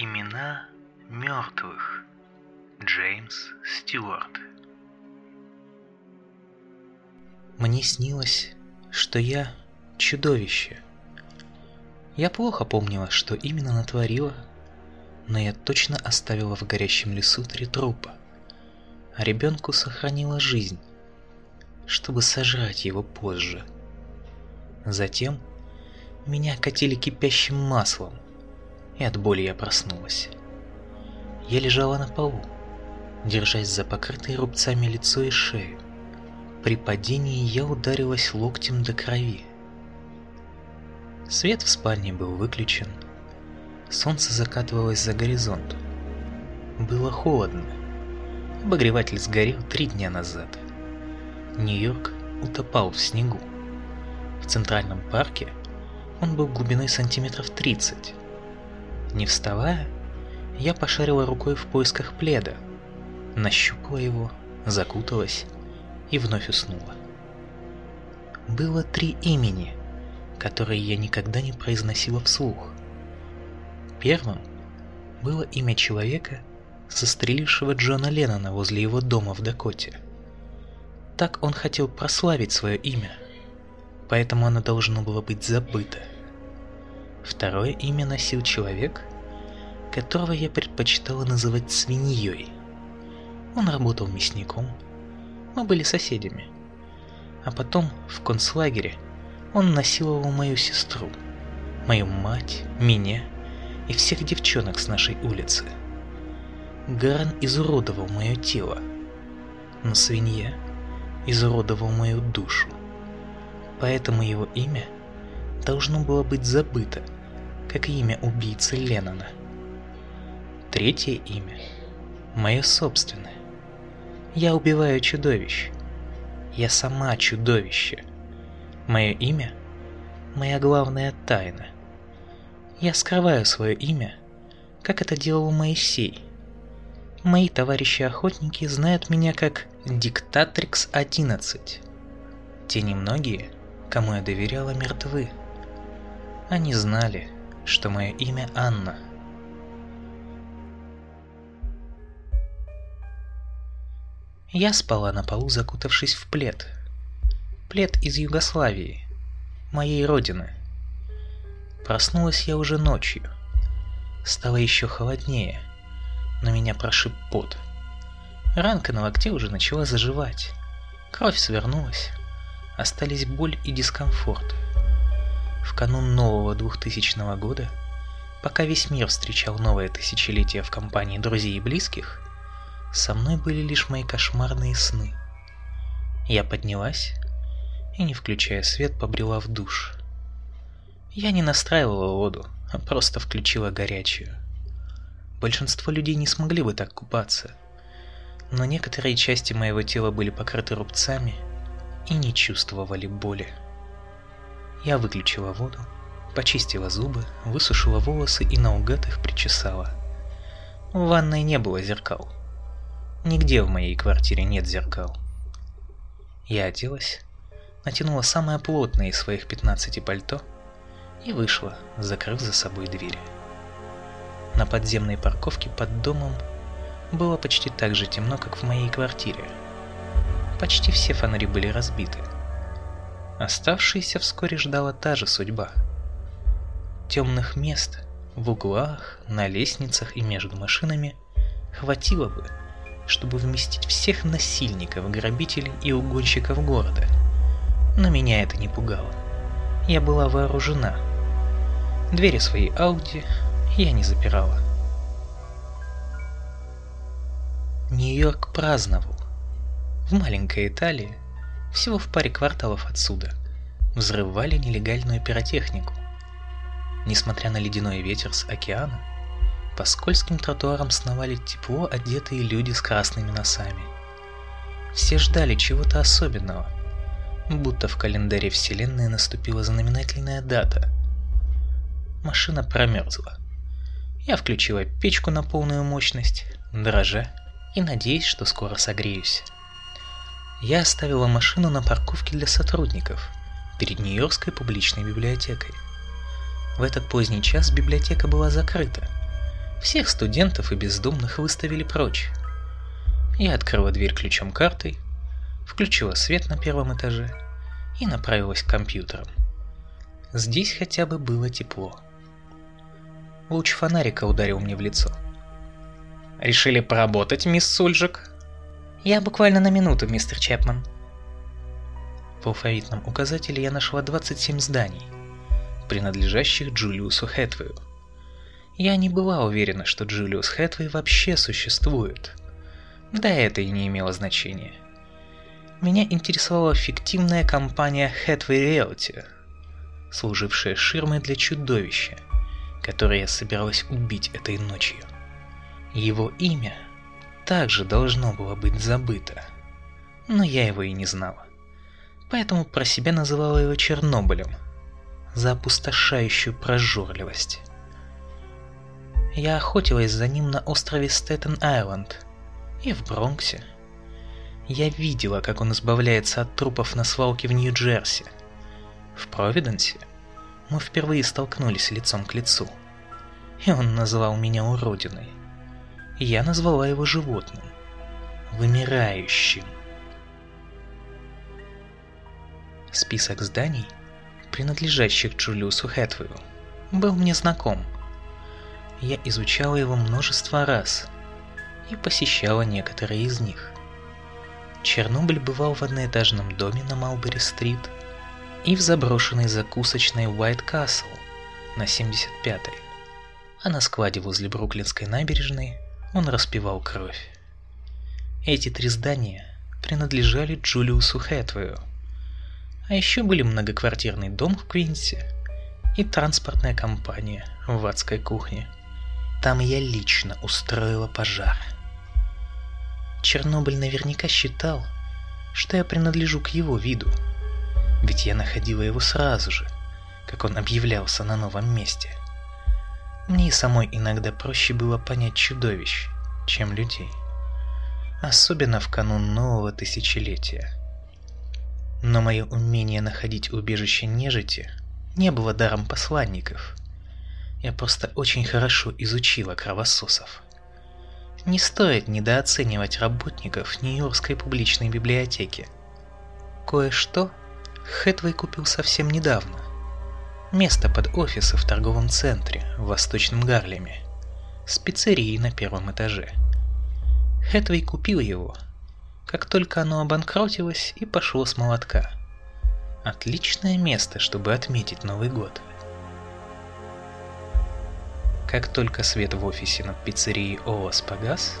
Имена мертвых. Джеймс Стюарт. Мне снилось, что я чудовище. Я плохо помнила, что именно натворила, но я точно оставила в горящем лесу три трупа, а ребенку сохранила жизнь, чтобы сожрать его позже. Затем меня катили кипящим маслом, и от боли я проснулась. Я лежала на полу, держась за покрытые рубцами лицо и шею. При падении я ударилась локтем до крови. Свет в спальне был выключен. Солнце закатывалось за горизонт. Было холодно. Обогреватель сгорел три дня назад. Нью-Йорк утопал в снегу. В Центральном парке он был глубиной сантиметров 30. Не вставая, я пошарила рукой в поисках пледа, нащупала его, закуталась и вновь уснула. Было три имени, которые я никогда не произносила вслух. Первым было имя человека, застрелившего Джона Леннона возле его дома в Дакоте. Так он хотел прославить свое имя, поэтому оно должно было быть забыто. Второе имя носил человек, которого я предпочитала называть свиньей. Он работал мясником, мы были соседями. А потом в концлагере он насиловал мою сестру, мою мать, меня и всех девчонок с нашей улицы. Гарн изуродовал мое тело, но свинья изуродовал мою душу. Поэтому его имя должно было быть забыто, как имя убийцы Леннона. Третье имя – мое собственное. Я убиваю чудовищ. Я сама чудовище. Мое имя – моя главная тайна. Я скрываю свое имя, как это делал Моисей. Мои товарищи-охотники знают меня как Диктатрикс 11. Те немногие, кому я доверяла, мертвы. Они знали, что мое имя Анна – Я спала на полу, закутавшись в плед. Плед из Югославии, моей родины. Проснулась я уже ночью. Стало еще холоднее, но меня прошиб пот. Ранка на локте уже начала заживать. Кровь свернулась. Остались боль и дискомфорт. В канун нового 2000 года, пока весь мир встречал новое тысячелетие в компании друзей и близких, со мной были лишь мои кошмарные сны. Я поднялась и, не включая свет, побрела в душ. Я не настраивала воду, а просто включила горячую. Большинство людей не смогли бы так купаться, но некоторые части моего тела были покрыты рубцами и не чувствовали боли. Я выключила воду, почистила зубы, высушила волосы и наугад их причесала. В ванной не было зеркал. Нигде в моей квартире нет зеркал. Я оделась, натянула самое плотное из своих 15 пальто и вышла, закрыв за собой дверь. На подземной парковке под домом было почти так же темно, как в моей квартире. Почти все фонари были разбиты. Оставшиеся вскоре ждала та же судьба. Темных мест в углах, на лестницах и между машинами хватило бы, чтобы вместить всех насильников, грабителей и угонщиков города. Но меня это не пугало. Я была вооружена. Двери своей Ауди я не запирала. Нью-Йорк праздновал. В маленькой Италии, всего в паре кварталов отсюда, взрывали нелегальную пиротехнику. Несмотря на ледяной ветер с океана, по скользким тротуарам сновали тепло одетые люди с красными носами. Все ждали чего-то особенного, будто в календаре Вселенной наступила знаменательная дата. Машина промерзла. Я включила печку на полную мощность, дрожа и надеясь, что скоро согреюсь. Я оставила машину на парковке для сотрудников перед Нью-Йоркской публичной библиотекой. В этот поздний час библиотека была закрыта, Всех студентов и бездумных выставили прочь. Я открыла дверь ключом картой, включила свет на первом этаже и направилась к компьютерам. Здесь хотя бы было тепло. Луч фонарика ударил мне в лицо. «Решили поработать, мисс Сульжик?» «Я буквально на минуту, мистер Чепман». В алфавитном указателе я нашла 27 зданий, принадлежащих Джулиусу Хэтвею. Я не была уверена, что Джулиус Хэтвей вообще существует. Да это и не имело значения. Меня интересовала фиктивная компания Хэтвей Realty, служившая ширмой для чудовища, которое я собиралась убить этой ночью. Его имя также должно было быть забыто, но я его и не знала. Поэтому про себя называла его Чернобылем за опустошающую прожорливость. Я охотилась за ним на острове Стэттен-Айленд и в Бронксе. Я видела, как он избавляется от трупов на свалке в Нью-Джерси. В Провиденсе мы впервые столкнулись лицом к лицу. И он назвал меня уродиной. Я назвала его животным. Вымирающим. Список зданий, принадлежащих Джулиусу Хэтвею, был мне знаком. Я изучала его множество раз и посещала некоторые из них. Чернобыль бывал в одноэтажном доме на Малбери-стрит и в заброшенной закусочной Уайт Касл на 75-й. А на складе возле Бруклинской набережной он распивал кровь. Эти три здания принадлежали Джулиусу Хэтвею. А еще были многоквартирный дом в Квинсе и транспортная компания в адской кухне. Там я лично устроила пожар. Чернобыль наверняка считал, что я принадлежу к его виду, ведь я находила его сразу же, как он объявлялся на новом месте. Мне и самой иногда проще было понять чудовищ, чем людей. Особенно в канун нового тысячелетия. Но мое умение находить убежище нежити не было даром посланников. Я просто очень хорошо изучила кровососов. Не стоит недооценивать работников Нью-Йоркской публичной библиотеки. Кое-что Хэтвей купил совсем недавно. Место под офисы в торговом центре в Восточном Гарлеме. С пиццерией на первом этаже. Хэтвей купил его, как только оно обанкротилось и пошло с молотка. Отличное место, чтобы отметить Новый год. Как только свет в офисе над пиццерией ООС погас,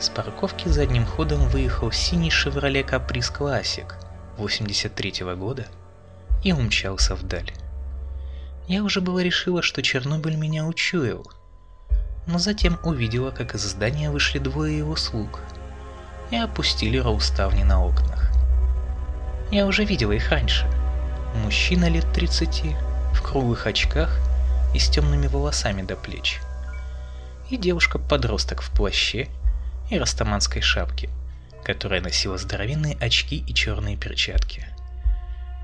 с парковки задним ходом выехал синий «Шевроле Каприз Классик» 83 -го года и умчался вдаль. Я уже было решила, что Чернобыль меня учуял, но затем увидела, как из здания вышли двое его слуг и опустили роуставни на окнах. Я уже видела их раньше. Мужчина лет 30 в круглых очках – и с темными волосами до плеч. И девушка-подросток в плаще и растаманской шапке, которая носила здоровенные очки и черные перчатки.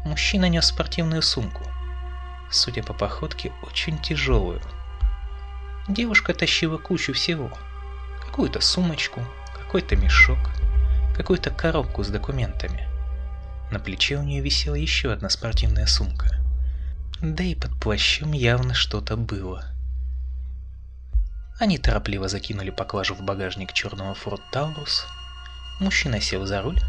Мужчина нес спортивную сумку, судя по походке, очень тяжелую. Девушка тащила кучу всего. Какую-то сумочку, какой-то мешок, какую-то коробку с документами. На плече у нее висела еще одна спортивная сумка. Да и под плащом явно что-то было. Они торопливо закинули поклажу в багажник черного Ford Taurus. Мужчина сел за руль.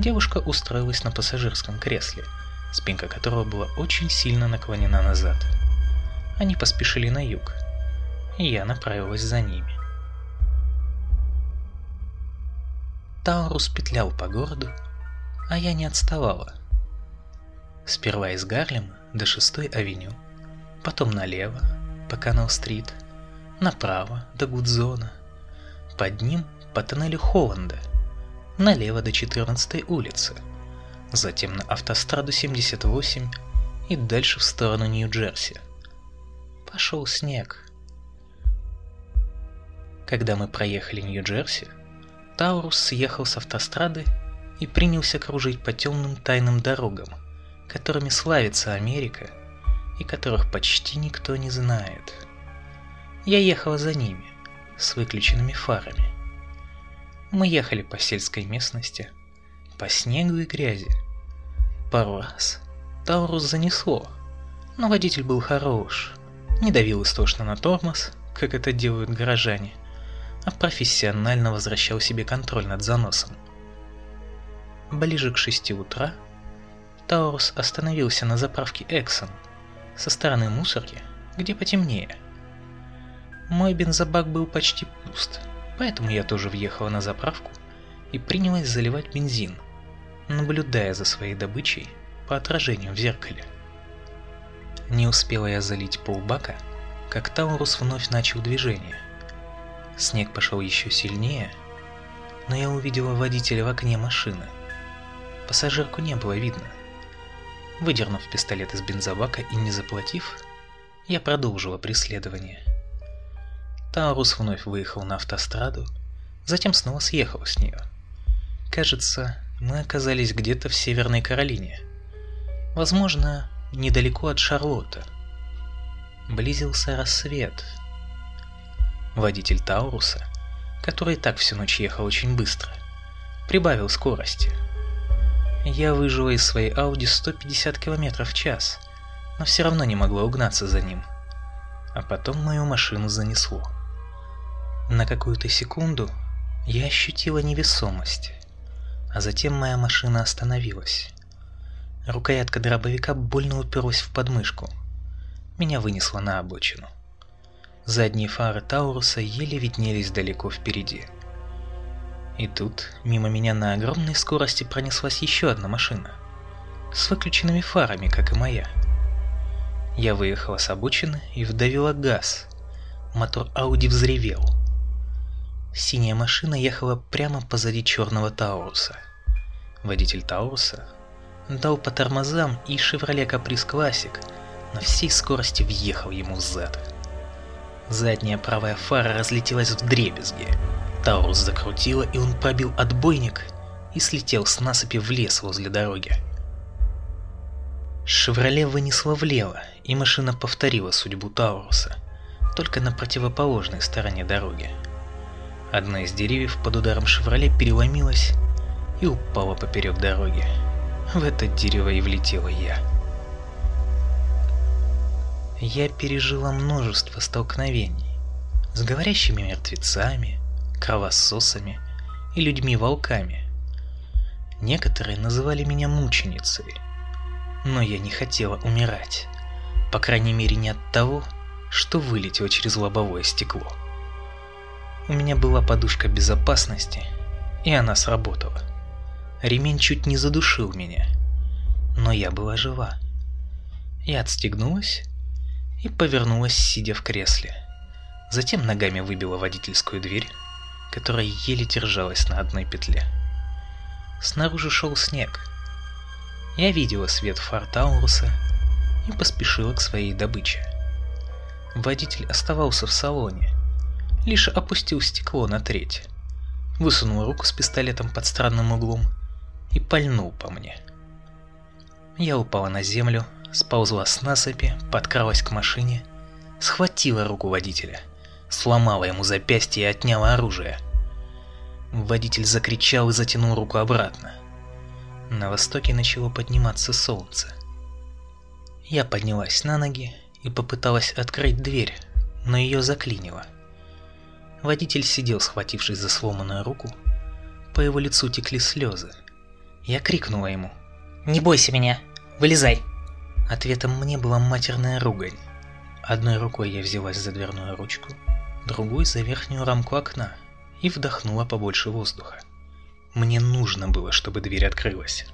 Девушка устроилась на пассажирском кресле, спинка которого была очень сильно наклонена назад. Они поспешили на юг, и я направилась за ними. Таурус петлял по городу, а я не отставала. Сперва из Гарлема, до 6-й авеню, потом налево, по Канал-стрит, направо до Гудзона, под ним по тоннелю Холланда, налево до 14-й улицы, затем на автостраду 78 и дальше в сторону Нью-Джерси. Пошел снег. Когда мы проехали Нью-Джерси, Таурус съехал с автострады и принялся кружить по темным тайным дорогам, которыми славится Америка и которых почти никто не знает. Я ехала за ними, с выключенными фарами. Мы ехали по сельской местности, по снегу и грязи. Пару раз Таурус занесло, но водитель был хорош, не давил истошно на тормоз, как это делают горожане, а профессионально возвращал себе контроль над заносом. Ближе к шести утра Таурус остановился на заправке Эксон со стороны мусорки, где потемнее. Мой бензобак был почти пуст, поэтому я тоже въехала на заправку и принялась заливать бензин, наблюдая за своей добычей по отражению в зеркале. Не успела я залить полбака, как Таурус вновь начал движение. Снег пошел еще сильнее, но я увидела водителя в окне машины. Пассажирку не было видно. Выдернув пистолет из бензобака и не заплатив, я продолжила преследование. Таурус вновь выехал на автостраду, затем снова съехал с нее. Кажется, мы оказались где-то в Северной Каролине. Возможно, недалеко от Шарлотта. Близился рассвет. Водитель Тауруса, который так всю ночь ехал очень быстро, прибавил скорости. Я выжила из своей Ауди 150 км в час, но все равно не могла угнаться за ним. А потом мою машину занесло. На какую-то секунду я ощутила невесомость, а затем моя машина остановилась. Рукоятка дробовика больно уперлась в подмышку. Меня вынесло на обочину. Задние фары Тауруса еле виднелись далеко впереди. И тут мимо меня на огромной скорости пронеслась еще одна машина. С выключенными фарами, как и моя. Я выехала с обочины и вдавила газ. Мотор Ауди взревел. Синяя машина ехала прямо позади черного Тауруса. Водитель Тауруса дал по тормозам, и «Шевроле Каприз Классик» на всей скорости въехал ему в зад. Задняя правая фара разлетелась в дребезги. Таурус закрутила, и он пробил отбойник и слетел с насыпи в лес возле дороги. «Шевроле» вынесло влево, и машина повторила судьбу Тауруса, только на противоположной стороне дороги. Одна из деревьев под ударом «Шевроле» переломилась и упала поперек дороги. В это дерево и влетела я. Я пережила множество столкновений с говорящими мертвецами, кровососами и людьми-волками. Некоторые называли меня мученицей, но я не хотела умирать, по крайней мере не от того, что вылетело через лобовое стекло. У меня была подушка безопасности, и она сработала. Ремень чуть не задушил меня. Но я была жива. Я отстегнулась и повернулась, сидя в кресле. Затем ногами выбила водительскую дверь, которая еле держалась на одной петле. Снаружи шел снег. Я видела свет фар Тауруса и поспешила к своей добыче. Водитель оставался в салоне, лишь опустил стекло на треть, высунул руку с пистолетом под странным углом и пальнул по мне. Я упала на землю, сползла с насыпи, подкралась к машине, схватила руку водителя, сломала ему запястье и отняла оружие. Водитель закричал и затянул руку обратно. На востоке начало подниматься солнце. Я поднялась на ноги и попыталась открыть дверь, но ее заклинило. Водитель сидел, схватившись за сломанную руку. По его лицу текли слезы. Я крикнула ему. «Не бойся меня! Вылезай!» Ответом мне была матерная ругань. Одной рукой я взялась за дверную ручку, другой за верхнюю рамку окна и вдохнула побольше воздуха. Мне нужно было, чтобы дверь открылась.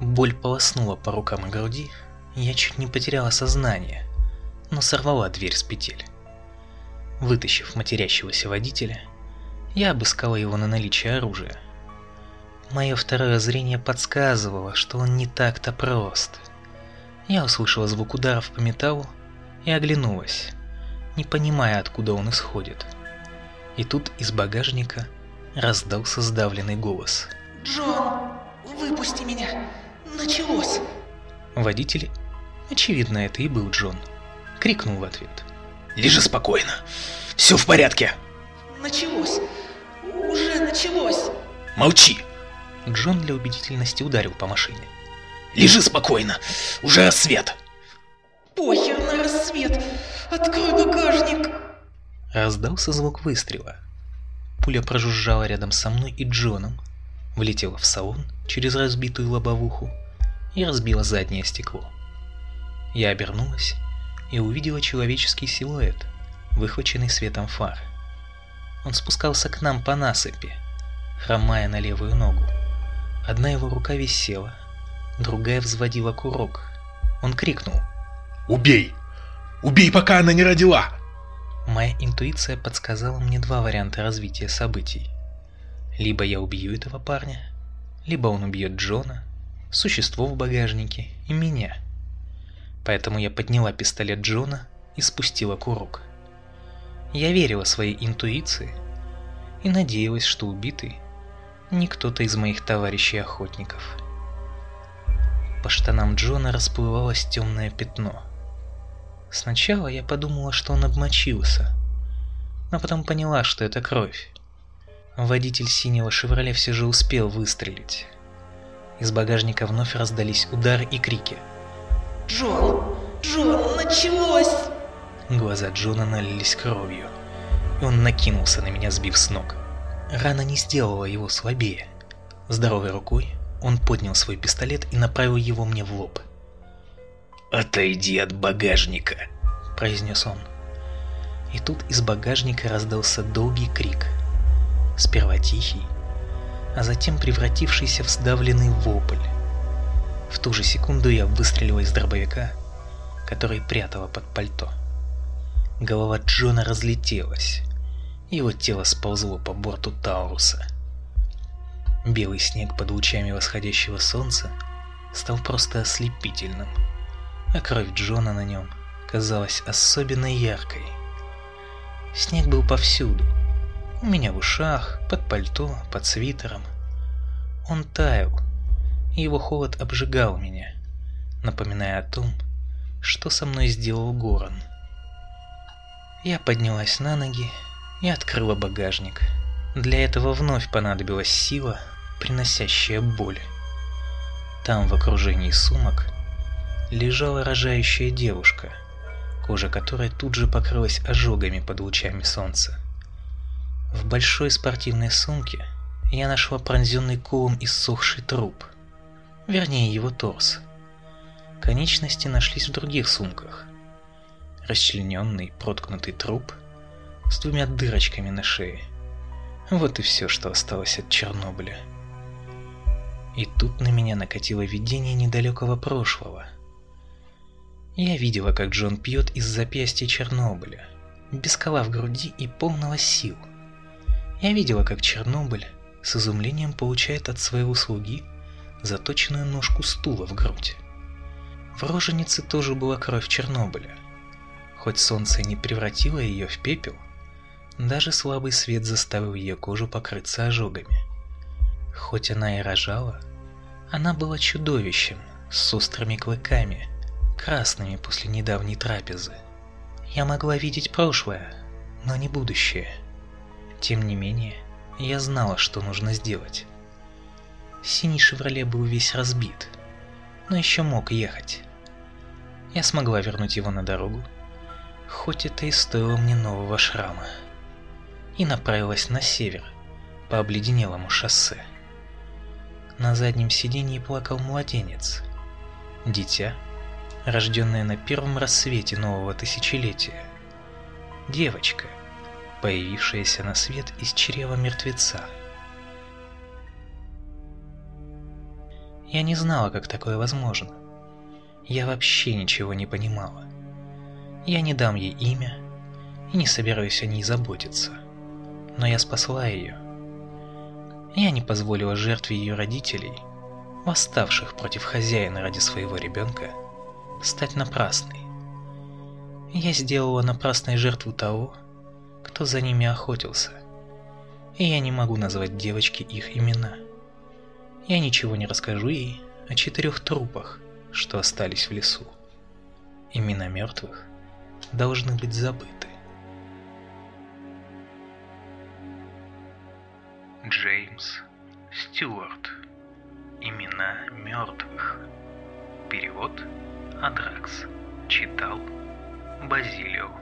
Боль полоснула по рукам и груди, я чуть не потеряла сознание, но сорвала дверь с петель. Вытащив матерящегося водителя, я обыскала его на наличие оружия – Мое второе зрение подсказывало, что он не так-то прост. Я услышала звук ударов по металлу и оглянулась, не понимая, откуда он исходит. И тут из багажника раздался сдавленный голос. «Джон, выпусти меня! Началось!» Водитель, очевидно, это и был Джон, крикнул в ответ. Лежи спокойно. Все в порядке. Началось. Уже началось. Молчи. Джон для убедительности ударил по машине. Лежи спокойно. Уже рассвет. Похер на рассвет. Открой багажник. Раздался звук выстрела. Пуля прожужжала рядом со мной и Джоном, влетела в салон через разбитую лобовуху и разбила заднее стекло. Я обернулась и увидела человеческий силуэт, выхваченный светом фар. Он спускался к нам по насыпи, хромая на левую ногу. Одна его рука висела, другая взводила курок. Он крикнул. «Убей! Убей, пока она не родила!» Моя интуиция подсказала мне два варианта развития событий. Либо я убью этого парня, либо он убьет Джона, существо в багажнике и меня. Поэтому я подняла пистолет Джона и спустила курок. Я верила своей интуиции и надеялась, что убитый не кто-то из моих товарищей-охотников. По штанам Джона расплывалось темное пятно – Сначала я подумала, что он обмочился, но потом поняла, что это кровь. Водитель синего «Шевроле» все же успел выстрелить. Из багажника вновь раздались удары и крики. «Джон! Джон, началось!» Глаза Джона налились кровью, и он накинулся на меня, сбив с ног. Рана не сделала его слабее. Здоровой рукой он поднял свой пистолет и направил его мне в лоб. «Отойди от багажника», — произнес он. И тут из багажника раздался долгий крик. Сперва тихий, а затем превратившийся в сдавленный вопль. В ту же секунду я выстрелила из дробовика, который прятала под пальто. Голова Джона разлетелась. Его тело сползло по борту Тауруса. Белый снег под лучами восходящего солнца стал просто ослепительным а кровь Джона на нем казалась особенно яркой. Снег был повсюду. У меня в ушах, под пальто, под свитером. Он таял, и его холод обжигал меня, напоминая о том, что со мной сделал Горан. Я поднялась на ноги и открыла багажник. Для этого вновь понадобилась сила, приносящая боль. Там, в окружении сумок, лежала рожающая девушка, кожа которой тут же покрылась ожогами под лучами солнца. В большой спортивной сумке я нашла пронзенный колом иссохший труп, вернее его торс. Конечности нашлись в других сумках. Расчлененный, проткнутый труп с двумя дырочками на шее. Вот и все, что осталось от Чернобыля. И тут на меня накатило видение недалекого прошлого – я видела, как Джон пьет из запястья Чернобыля, без кола в груди и полного сил. Я видела, как Чернобыль с изумлением получает от своего слуги заточенную ножку стула в грудь. В роженице тоже была кровь Чернобыля. Хоть солнце не превратило ее в пепел, даже слабый свет заставил ее кожу покрыться ожогами. Хоть она и рожала, она была чудовищем с острыми клыками – красными после недавней трапезы. Я могла видеть прошлое, но не будущее. Тем не менее, я знала, что нужно сделать. Синий «Шевроле» был весь разбит, но еще мог ехать. Я смогла вернуть его на дорогу, хоть это и стоило мне нового шрама. И направилась на север, по обледенелому шоссе. На заднем сиденье плакал младенец. Дитя, рожденная на первом рассвете нового тысячелетия. Девочка, появившаяся на свет из чрева мертвеца. Я не знала, как такое возможно. Я вообще ничего не понимала. Я не дам ей имя и не собираюсь о ней заботиться. Но я спасла ее. Я не позволила жертве ее родителей, восставших против хозяина ради своего ребенка, стать напрасной. Я сделала напрасной жертву того, кто за ними охотился. И я не могу назвать девочке их имена. Я ничего не расскажу ей о четырех трупах, что остались в лесу. Имена мертвых должны быть забыты. Джеймс Стюарт. Имена мертвых. Перевод Адракс. Читал Базилио.